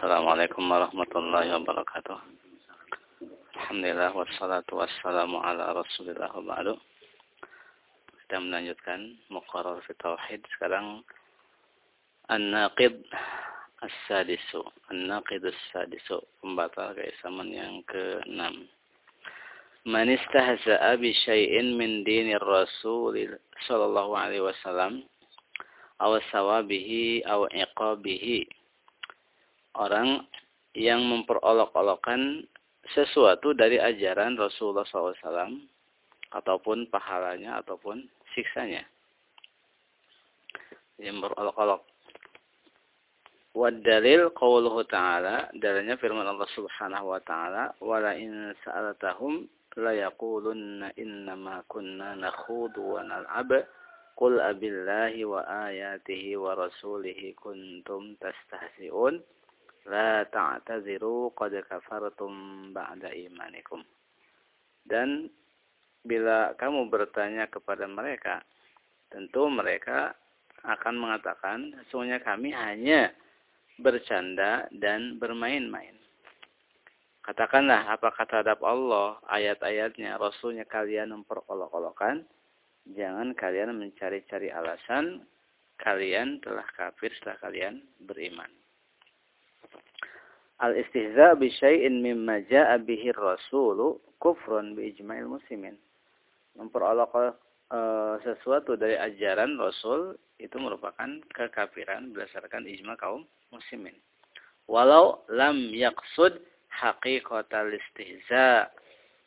Assalamualaikum warahmatullahi wabarakatuh. Alhamdulillah wassalatu wassalamu ala Rasulillah wa ba'du. Kita melanjutkan muqarrar fi tauhid sekarang An-Naqid As-Sadisu. An-Naqid As-Sadisu, pembatal keislaman yang ke-6. Man istahza'a bi syai'in min dinir Rasul sallallahu alaihi wasallam aw sawabihi aw iqabihi orang yang memperolok-olokkan sesuatu dari ajaran Rasulullah SAW ataupun pahalanya ataupun siksanya. Yang berolok-olok. Wadalil qawluhu ta'ala dalilnya firman Allah Subhanahu wa taala wala in sa'altahum la yaqulunna innama kunna nakhudu wa nal'ab qul abillahi wa ayatihi wa rasulihi kuntum tastahzi'un La ta'taziru qad kafartum ba'da imanikum. Dan bila kamu bertanya kepada mereka, tentu mereka akan mengatakan, sesungguhnya kami hanya bercanda dan bermain-main. Katakanlah apa kata hadap Allah, ayat-ayatnya, Rasulnya kalian memperolok-olokan. Jangan kalian mencari-cari alasan kalian telah kafir setelah kalian beriman al-istihza bi syai'in mimma ja'a bihi rasulu kufrun bi ijma'il muslimin. Memperolok uh, sesuatu dari ajaran Rasul itu merupakan kekafiran berdasarkan ijma kaum muslimin. Walau lam yaqsud haqiqatal istihza.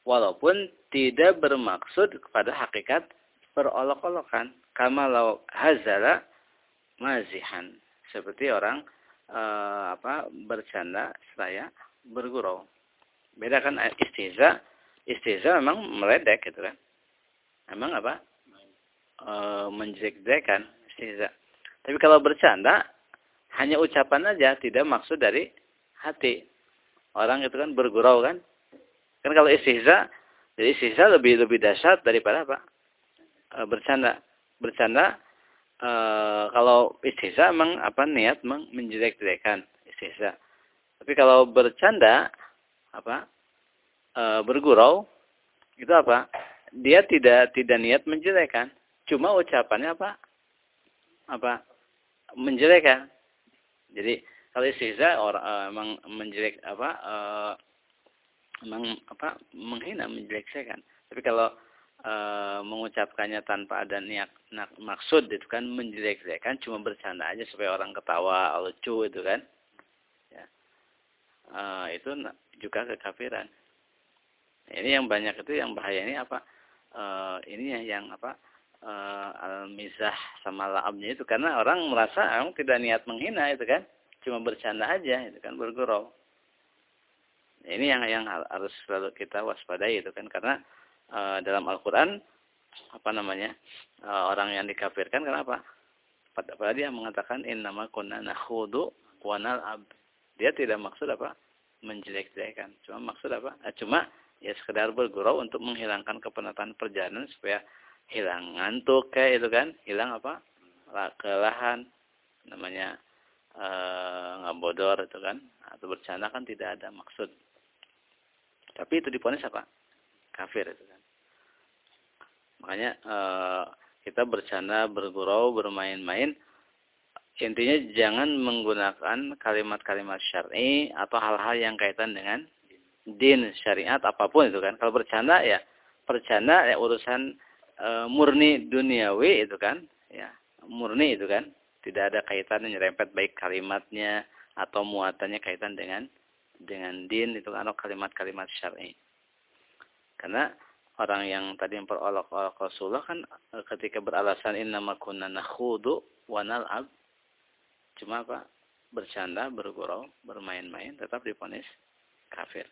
Walaupun tidak bermaksud kepada hakikat perolok-olokan. Kama lau hazala mazihan. Seperti orang uh, apa bercanda seraya bergurau. Beda kan istiza, istiza memang meledek gitu kan. Memang apa? E, menjelek-jelekan istiza. Tapi kalau bercanda hanya ucapan aja, tidak maksud dari hati. Orang itu kan bergurau kan. Kan kalau istiza, jadi istiza lebih lebih dahsyat daripada apa? Bercanda. Bercanda e, kalau istihza memang apa niat memang menjelek-jelekan istihza. Tapi kalau bercanda apa e, bergurau itu apa? Dia tidak tidak niat menjelekkan, cuma ucapannya apa? Apa? Menjelekkan. Jadi kalau istihza orang e, memang menjelek apa? E, memang apa? menghina menjelekkan. Tapi kalau e, mengucapkannya tanpa ada niat maksud itu kan menjelek-jelekan cuma bercanda aja supaya orang ketawa lucu itu kan. Ya. e, itu juga kekafiran. Ini yang banyak itu yang bahaya. Ini apa? E, ini yang apa? E, al-mizah sama laabnya itu karena orang merasa orang tidak niat menghina itu kan. Cuma bercanda aja itu kan bergurau. Ini yang yang harus selalu kita waspadai itu kan karena uh, dalam Al-Quran apa namanya uh, orang yang dikafirkan kenapa? Pada dia mengatakan in nama nakhudu wa ab. Dia tidak maksud apa? menjelek-jelekan. Cuma maksud apa? Eh, cuma ya sekedar bergurau untuk menghilangkan kepenatan perjalanan supaya hilang ngantuk kayak itu kan, hilang apa? kelelahan namanya nggak bodor itu kan atau bercanda kan tidak ada maksud. Tapi itu diponis apa? Kafir itu kan. Makanya uh, kita bercanda, bergurau, bermain-main. Intinya jangan menggunakan kalimat-kalimat syar'i atau hal-hal yang kaitan dengan din syariat apa pun itu kan. Kalau bercanda ya bercanda ya urusan e, murni duniawi itu kan, ya murni itu kan. Tidak ada kaitan nyerempet baik kalimatnya atau muatannya kaitan dengan dengan din itu kan atau kalimat-kalimat syar'i. Karena orang yang tadi memperolok-olok Rasulullah kan e, ketika beralasan innama kunna nakhudu wa nal'ab cuma apa bercanda, bergurau, bermain-main tetap diponis kafir.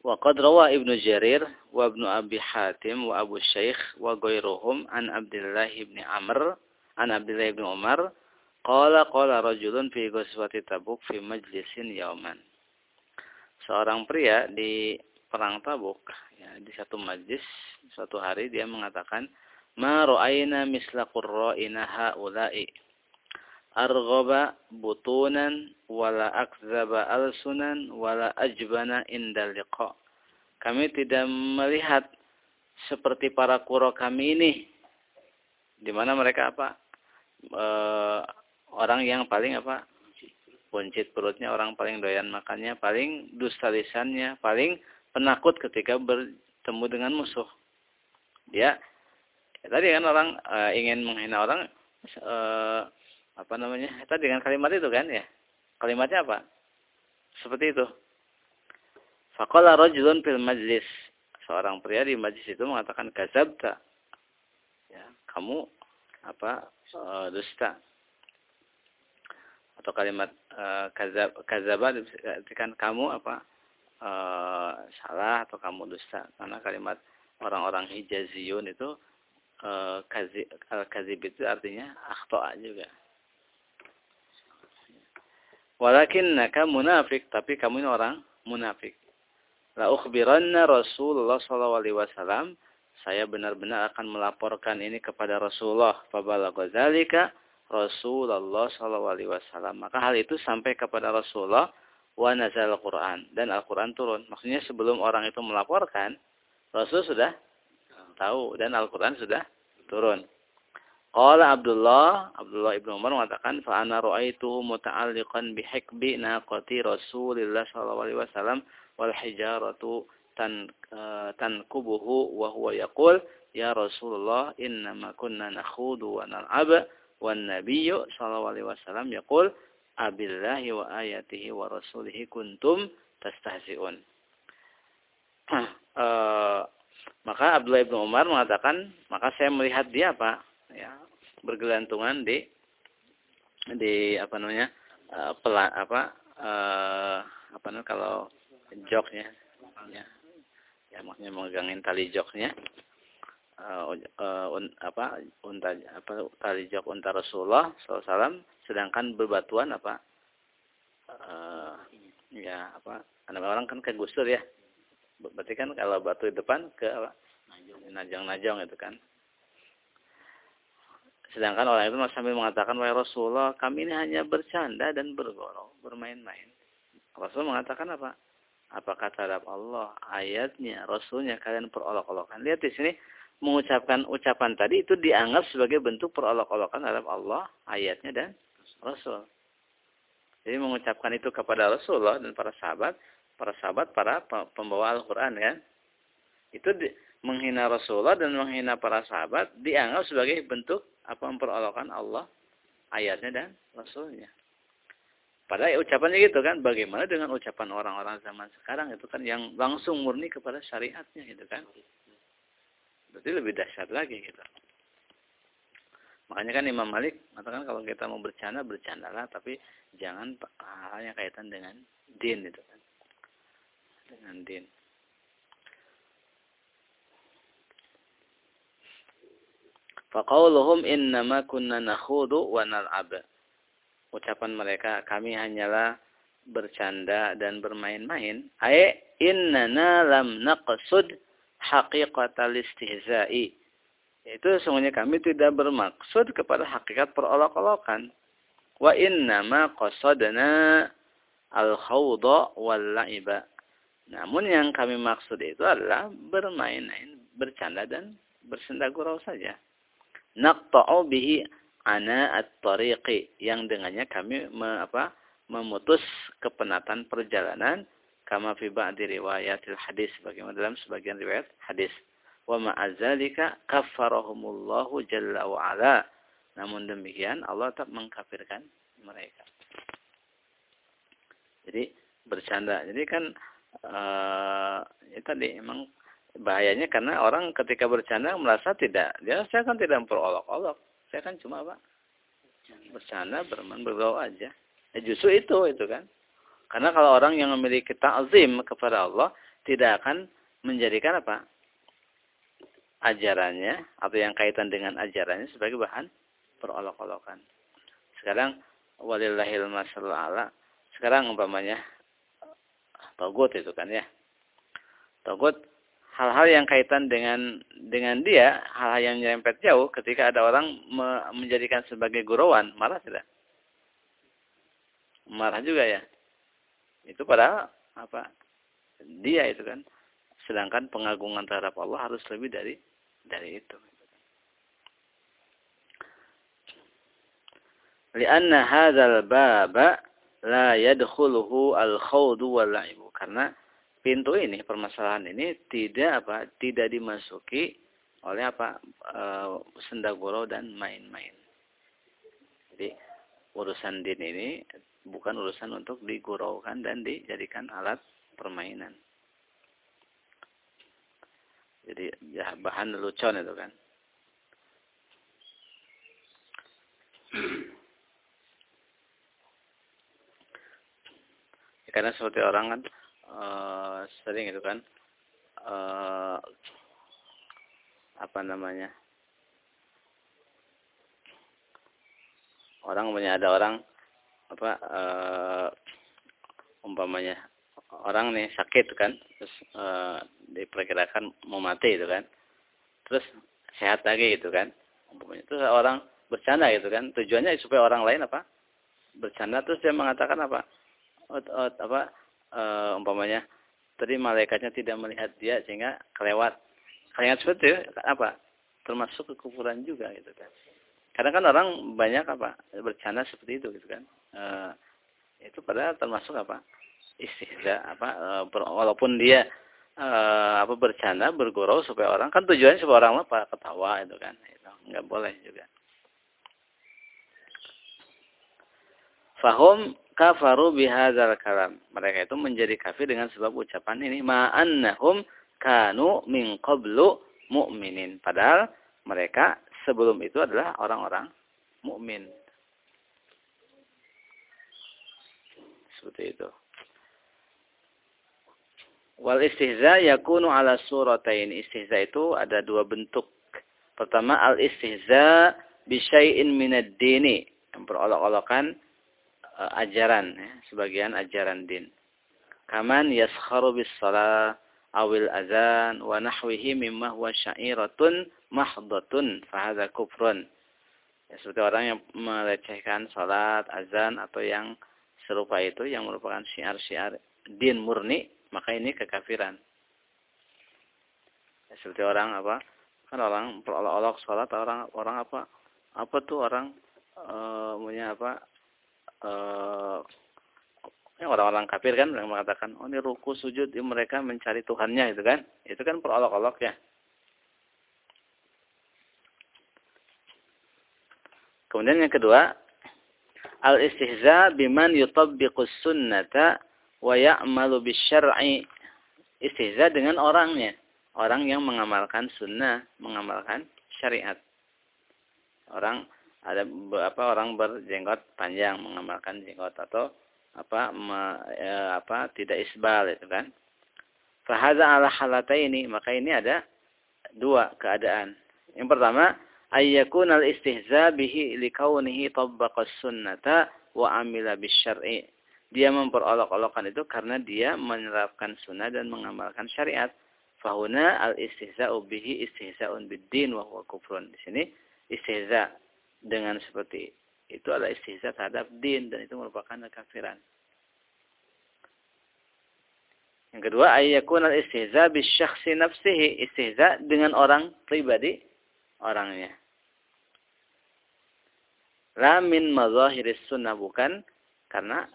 Wa qad rawa Ibnu Jarir wa Ibnu Abi Hatim wa Abu Syekh wa ghairuhum an Abdullah bin Amr an Abdullah bin Umar qala qala rajulun fi ghazwati Tabuk fi majlisin yauman. Seorang pria di perang Tabuk ya di satu majlis suatu hari dia mengatakan ma misla qurra'ina haula'i arghaba butunan wala akzaba alsunan wala ajbana indal liqa. Kami tidak melihat seperti para kuro kami ini di mana mereka apa? E, orang yang paling apa? Buncit perutnya, orang paling doyan makannya, paling dusta lisannya, paling penakut ketika bertemu dengan musuh. Dia ya, tadi kan orang e, ingin menghina orang e, apa namanya? Tadi dengan kalimat itu kan ya. Kalimatnya apa? Seperti itu. Faqala rajulun fil majlis. Seorang pria di majlis itu mengatakan kazabta. Ya, kamu apa? Uh, dusta. Atau kalimat uh, kazab kazaba kan kamu apa? Uh, salah atau kamu dusta. Karena kalimat orang-orang Hijaziyun itu uh, kazib, kazib itu artinya akhto'a juga. Walakinnaka munafik, tapi kamu ini orang munafik. La ukhbiranna Rasulullah sallallahu alaihi wasallam, saya benar-benar akan melaporkan ini kepada Rasulullah. Fabalagha zalika Rasulullah sallallahu alaihi wasallam. Maka hal itu sampai kepada Rasulullah wa nazal Al-Qur'an dan Al-Qur'an turun. Maksudnya sebelum orang itu melaporkan, Rasul sudah tahu dan Al-Qur'an sudah turun. Qala Abdullah, Abdullah ibnu Umar mengatakan, fa ana ra'aituhu muta'alliqan bihikbi naqati Rasulillah sallallahu alaihi wasallam wal hijaratu tan uh, tankubuhu wa huwa yaqul ya Rasulullah innama kunna nakhudu wa nal'ab wan nabiyyu sallallahu alaihi wasallam yaqul abillahi wa ayatihi wa rasulihi kuntum tastahzi'un. uh, maka Abdullah ibnu Umar mengatakan, maka saya melihat dia apa? ya bergelantungan di di apa namanya uh, pela, apa uh, apa namanya kalau joknya ya ya maksudnya megangin tali joknya uh, uh, un, apa unta apa tali jok unta Rasulullah SAW sedangkan berbatuan apa uh, ya apa anak orang kan ke gusur ya berarti kan kalau batu di depan ke apa najong-najong itu kan Sedangkan orang itu sambil mengatakan, Wahai Rasulullah, kami ini hanya bercanda dan bergurau, bermain-main. Rasul mengatakan apa? Apa kata Allah? Ayatnya, Rasulnya kalian perolok-olokan. Lihat di sini, mengucapkan ucapan tadi itu dianggap sebagai bentuk perolok-olokan terhadap Allah, ayatnya dan Rasul. Jadi mengucapkan itu kepada Rasulullah dan para sahabat, para sahabat, para pembawa Al-Quran kan. Itu di, menghina Rasulullah dan menghina para sahabat dianggap sebagai bentuk apa memperolokkan Allah ayatnya dan Rasulnya. Padahal ucapannya gitu kan, bagaimana dengan ucapan orang-orang zaman sekarang itu kan yang langsung murni kepada syariatnya gitu kan. Berarti lebih dahsyat lagi gitu. Makanya kan Imam Malik mengatakan kalau kita mau bercanda, bercandalah, tapi jangan hal yang kaitan dengan din itu kan. Dengan din. Faqauluhum innama kunna nakhudu wa nal'ab. Ucapan mereka, kami hanyalah bercanda dan bermain-main. Ay innana lam naqsud haqiqatal istihza'i. Itu sungguhnya kami tidak bermaksud kepada hakikat perolok-olokan. Wa innama qasadna al-khawda wal la'iba. Namun yang kami maksud itu adalah bermain-main, bercanda dan bersenda gurau saja. Naqta'u bihi ana at-tariqi. Yang dengannya kami me, apa, memutus kepenatan perjalanan. Kama fi ba'di riwayatil hadis. Bagaimana dalam sebagian riwayat hadis wa ma'azalika kaffarahumullahu jalla wa ala. Namun demikian Allah tak mengkafirkan mereka. Jadi bercanda. Jadi kan uh, ya tadi memang bahayanya karena orang ketika bercanda merasa tidak dia saya kan tidak memperolok-olok. Saya kan cuma apa? Bercanda bermain bergaul aja. Ya justru itu itu kan. Karena kalau orang yang memiliki ta'zim kepada Allah tidak akan menjadikan apa ajarannya atau yang kaitan dengan ajarannya sebagai bahan perolok-olokan sekarang walillahil masalul sekarang umpamanya togut itu kan ya togut hal-hal yang kaitan dengan dengan dia, hal-hal yang nyerempet jauh ketika ada orang me, menjadikan sebagai gurauan, marah tidak? marah juga ya. Itu pada apa? Dia itu kan. Sedangkan pengagungan terhadap Allah harus lebih dari dari itu. Lianna hadzal baba la yadkhuluhu al-khawdu wal la'ibu. Karena pintu ini, permasalahan ini tidak apa? tidak dimasuki oleh apa? E, senda gurau dan main-main. Jadi urusan din ini bukan urusan untuk diguraukan dan dijadikan alat permainan. Jadi ya, bahan lelucon itu kan. Ya, karena seperti orang kan uh, sering itu kan uh, apa namanya orang punya ada orang apa uh, umpamanya orang nih sakit kan terus uh, diperkirakan mau mati itu kan. Terus sehat lagi gitu kan. Umpamanya terus orang bercanda gitu kan. Tujuannya supaya orang lain apa? Bercanda. Terus dia mengatakan apa? Ot, ot, apa? E, umpamanya tadi malaikatnya tidak melihat dia sehingga kelewat. Kelewat seperti itu apa? Termasuk kekufuran juga gitu kan. Karena kan orang banyak apa? Bercanda seperti itu gitu kan. E, itu padahal termasuk apa istihza apa e, walaupun dia e, apa bercanda bergurau supaya orang kan tujuannya supaya orang apa ketawa itu kan itu nggak boleh juga fahum kafaru bihadzal kalam. Mereka itu menjadi kafir dengan sebab ucapan ini ma'annahum kanu min qablu mu'minin. Padahal mereka sebelum itu adalah orang-orang mukmin. Seperti itu. Wal istihza yakunu ala suratain. Istihza itu ada dua bentuk. Pertama al istihza bisyai'in minad dini. Memperolok-olokan uh, ajaran ya, sebagian ajaran din. Kaman yaskharu bis shalah awil azan wa nahwihi mimma huwa sya'iratun mahdatun fahadha kufrun. Ya, seperti orang yang melecehkan salat, azan atau yang serupa itu yang merupakan syiar-syiar din murni, maka ini kekafiran. Ya, seperti orang apa? Kan orang perolok-olok salat orang orang apa? Apa tuh orang uh, punya apa? uh, orang-orang kafir kan yang mengatakan oh ini ruku sujud ini mereka mencari Tuhannya itu kan itu kan perolok-olok ya kemudian yang kedua al istihza biman yutabbiqus sunnata wa ya'malu bisyar'i istihza dengan orangnya orang yang mengamalkan sunnah mengamalkan syariat orang ada apa orang berjenggot panjang mengamalkan jenggot atau apa me, ya, apa tidak isbal itu kan. Fahadza ala halataini maka ini ada dua keadaan. Yang pertama ayyakun al istihza bihi likaunihi tabbaqas sunnata wa amila bisyar'i. Dia memperolok-olokkan itu karena dia menerapkan sunnah dan mengamalkan syariat. Fahuna al istihza'u bihi istihza'un bid-din wa huwa kufrun. Di sini istihza dengan seperti itu adalah istihza terhadap din dan itu merupakan kekafiran. Yang kedua, ayyakun al-istihza bisyakhsi nafsihi. Istihza dengan orang pribadi orangnya. La min mazahiris sunnah. Bukan karena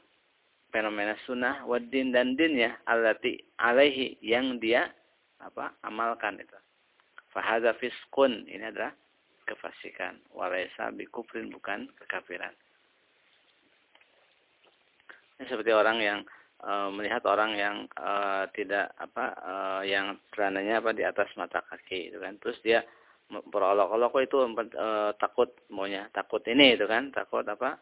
fenomena sunnah waddin dan din ya. Alati alaihi yang dia apa amalkan itu. Fahadha fiskun. Ini adalah kefasikan. Walaysa bikufrin bukan kekafiran. Ini seperti orang yang e, melihat orang yang e, tidak apa e, yang celananya apa di atas mata kaki itu kan. Terus dia berolok-olok itu e, takut maunya takut ini itu kan, takut apa?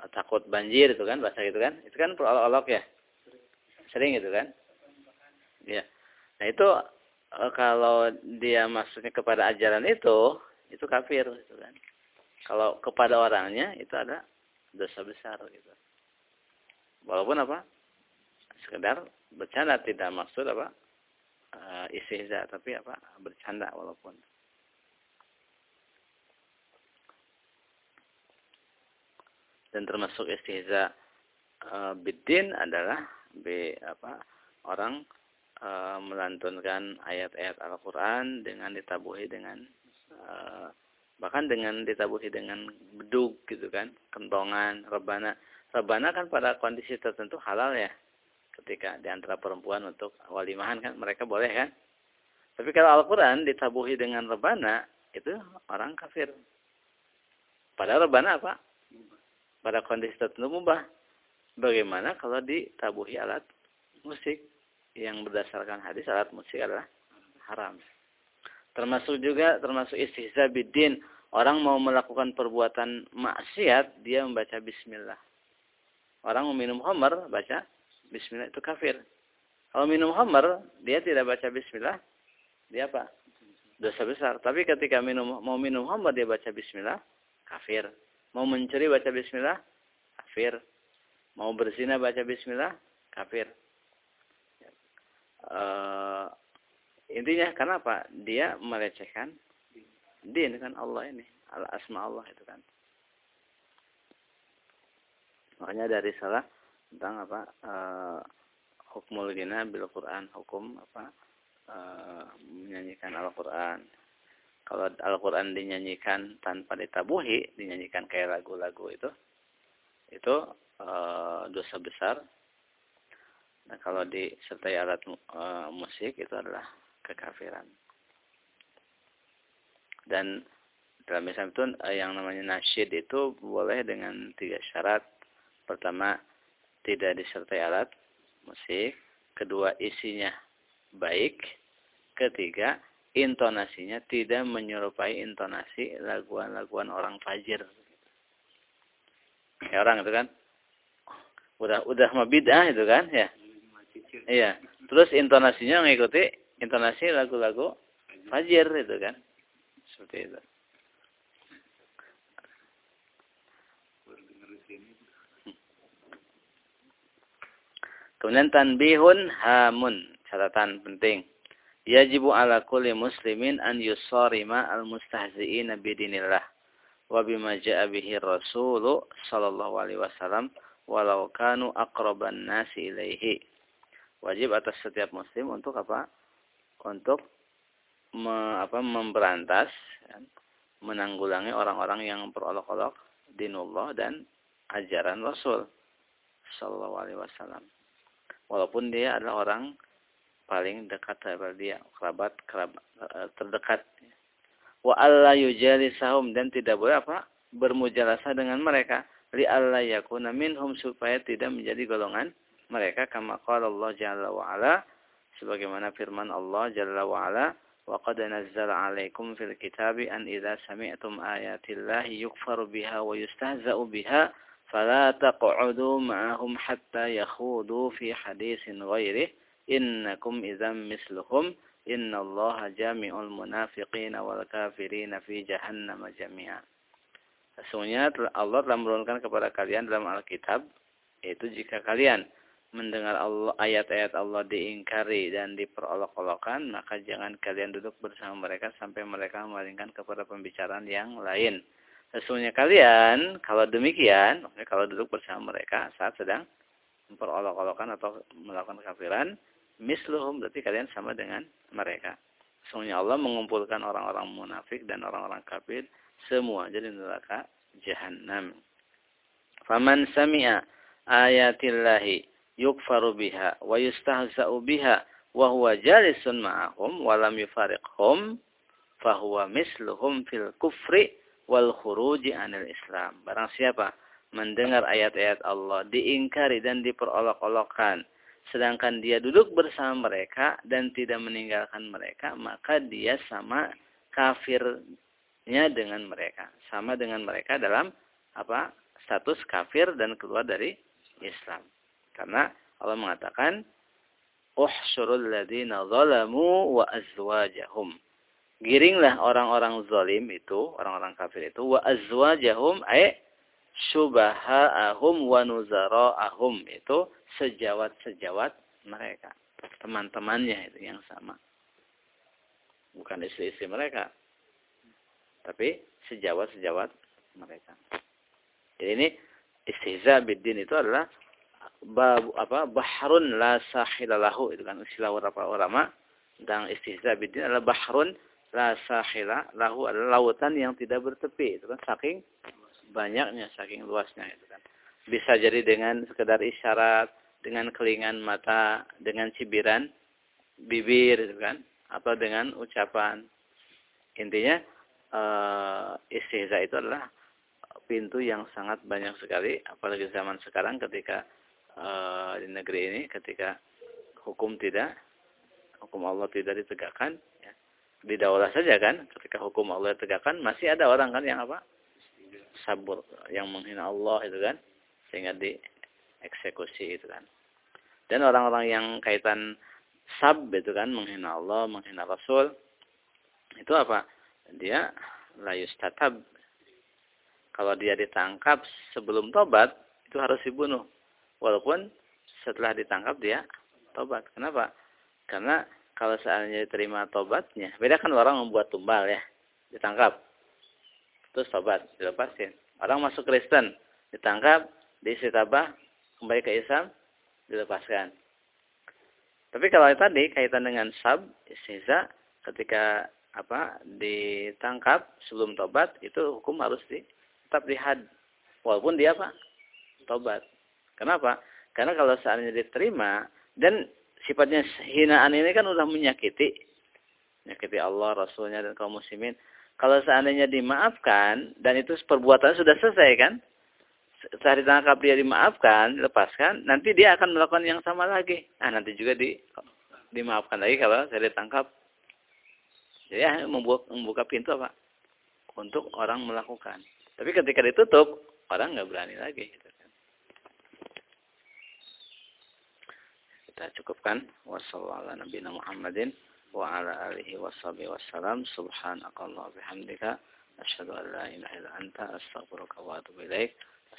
E, takut banjir itu kan bahasa gitu kan. Itu kan berolok-olok ya. Sering itu kan? Iya. Nah, itu e, kalau dia maksudnya kepada ajaran itu itu kafir gitu kan. Kalau kepada orangnya itu ada dosa besar gitu. Walaupun apa? Sekedar bercanda tidak maksud apa? Uh, tapi apa? Bercanda walaupun. Dan termasuk istihza e, bidin adalah b apa orang e, melantunkan ayat-ayat Al-Qur'an dengan ditabuhi dengan e, bahkan dengan ditabuhi dengan bedug gitu kan, kentongan, rebana. Rebana kan pada kondisi tertentu halal ya. Ketika di antara perempuan untuk walimahan kan mereka boleh kan? Tapi kalau Al-Qur'an ditabuhi dengan rebana, itu orang kafir. Padahal rebana apa? Pada kondisi tertentu mubah. Bagaimana kalau ditabuhi alat musik yang berdasarkan hadis alat musik adalah haram. Termasuk juga termasuk istihza bidin. Orang mau melakukan perbuatan maksiat, dia membaca bismillah. Orang meminum homer, baca bismillah itu kafir. Kalau minum homer, dia tidak baca bismillah, dia apa? Dosa besar. Tapi ketika minum mau minum homer, dia baca bismillah, kafir. Mau mencuri, baca bismillah, kafir. Mau berzina, baca bismillah, kafir. Uh, Intinya karena apa? Dia melecehkan din kan Allah ini, al asma Allah itu kan. Makanya dari salah tentang apa? Uh, hukmul bil Quran, hukum apa? Uh, menyanyikan Al-Qur'an. Kalau Al-Qur'an dinyanyikan tanpa ditabuhi, dinyanyikan kayak lagu-lagu itu itu uh, dosa besar. Nah, kalau disertai alat uh, musik itu adalah kekafiran. Dan dalam Islam itu eh, yang namanya nasyid itu boleh dengan tiga syarat. Pertama, tidak disertai alat musik. Kedua, isinya baik. Ketiga, intonasinya tidak menyerupai intonasi laguan-laguan orang fajir. Ya orang itu kan. Udah udah mabidah itu kan ya. Iya. Terus intonasinya mengikuti intonasi lagu-lagu fajir itu kan seperti itu Kemudian tanbihun hamun, catatan penting. Yajibu ala kulli muslimin an yusarima al-mustahzi'ina bidinillah wa bima ja'a bihi rasulu sallallahu alaihi wasallam walau kanu aqraban nasi ilaihi. Wajib atas setiap muslim untuk apa? untuk me, apa, memberantas ya, menanggulangi orang-orang yang berolok-olok dinullah dan ajaran Rasul Sallallahu Alaihi Wasallam. Walaupun dia adalah orang paling dekat daripada dia, kerabat, kerabat eh, terdekat. Wa alla yujalisahum dan tidak boleh apa? bermujalasah dengan mereka li alla yakuna minhum supaya tidak menjadi golongan mereka kama qala Allah Jalla wa ala sebagaimana firman Allah Jalla wa ala wa qad nazzala 'alaikum fil kitabi an idza sami'tum ayatillahi yukfaru biha wa yustahza'u biha fala taq'udu ma'ahum hatta yakhudu fi haditsin ghairihi innakum idzam misluhum innallaha jami'ul munafiqina wal kafirina fi jahannam jami'a Sesungguhnya Allah telah menurunkan kepada kalian dalam Alkitab yaitu jika kalian mendengar Allah ayat-ayat Allah diingkari dan diperolok-olokan, maka jangan kalian duduk bersama mereka sampai mereka memalingkan kepada pembicaraan yang lain. Sesungguhnya kalian, kalau demikian, kalau duduk bersama mereka saat sedang memperolok-olokan atau melakukan kafiran, misluhum berarti kalian sama dengan mereka. Sesungguhnya Allah mengumpulkan orang-orang munafik dan orang-orang kafir semua jadi neraka jahanam. Faman sami'a ayatillahi yukfaru biha wa yustahza'u biha wa huwa jalisun ma'ahum wa lam yufariqhum fahuwa misluhum fil kufri wal khuruji anil Islam. Barang siapa mendengar ayat-ayat Allah diingkari dan diperolok-olokkan sedangkan dia duduk bersama mereka dan tidak meninggalkan mereka maka dia sama kafirnya dengan mereka sama dengan mereka dalam apa status kafir dan keluar dari Islam karena Allah mengatakan, Uhsyurul ladina zalamu wa azwajahum. Giringlah orang-orang zalim itu, orang-orang kafir itu, wa azwajahum, ay syubaha'ahum wa nuzara'ahum. Itu sejawat-sejawat mereka. Teman-temannya itu yang sama. Bukan istri-istri mereka. Tapi sejawat-sejawat mereka. Jadi ini istihza biddin itu adalah bab apa bahrun la sahilalahu itu kan istilah beberapa ulama tentang istihza bidin adalah bahrun la sahila lahu adalah lautan yang tidak bertepi itu kan saking banyaknya saking luasnya itu kan bisa jadi dengan sekedar isyarat dengan kelingan mata dengan cibiran bibir itu kan atau dengan ucapan intinya uh, istihza itu adalah pintu yang sangat banyak sekali apalagi zaman sekarang ketika uh, di negeri ini ketika hukum tidak hukum Allah tidak ditegakkan, ya. didaulah saja kan, ketika hukum Allah ditegakkan, masih ada orang kan yang apa? Sabur, yang menghina Allah itu kan, sehingga dieksekusi itu kan. Dan orang-orang yang kaitan sab itu kan, menghina Allah, menghina Rasul, itu apa? Dia layus tatab. Kalau dia ditangkap sebelum tobat, itu harus dibunuh. Walaupun setelah ditangkap dia tobat. Kenapa? Karena kalau seandainya diterima tobatnya, beda kan orang membuat tumbal ya, ditangkap, terus tobat, dilepasin. Orang masuk Kristen, ditangkap, diisi tabah, kembali ke Islam, dilepaskan. Tapi kalau tadi kaitan dengan sab, istiza, ketika apa ditangkap sebelum tobat, itu hukum harus di, tetap dihad. Walaupun dia apa? Tobat. Kenapa? Karena kalau seandainya diterima, dan sifatnya hinaan ini kan udah menyakiti. Menyakiti Allah, Rasulnya, dan kaum muslimin. Kalau seandainya dimaafkan, dan itu perbuatan sudah selesai kan? Setelah ditangkap dia dimaafkan, lepaskan, nanti dia akan melakukan yang sama lagi. Nah, nanti juga di, dimaafkan lagi kalau saya ditangkap. Jadi ya, membuka, membuka pintu apa? Untuk orang melakukan. Tapi ketika ditutup, orang nggak berani lagi. Gitu. kita cukupkan wassalamualaikum nabiyina Muhammadin wa ala alihi subhanakallah bihamdika illa anta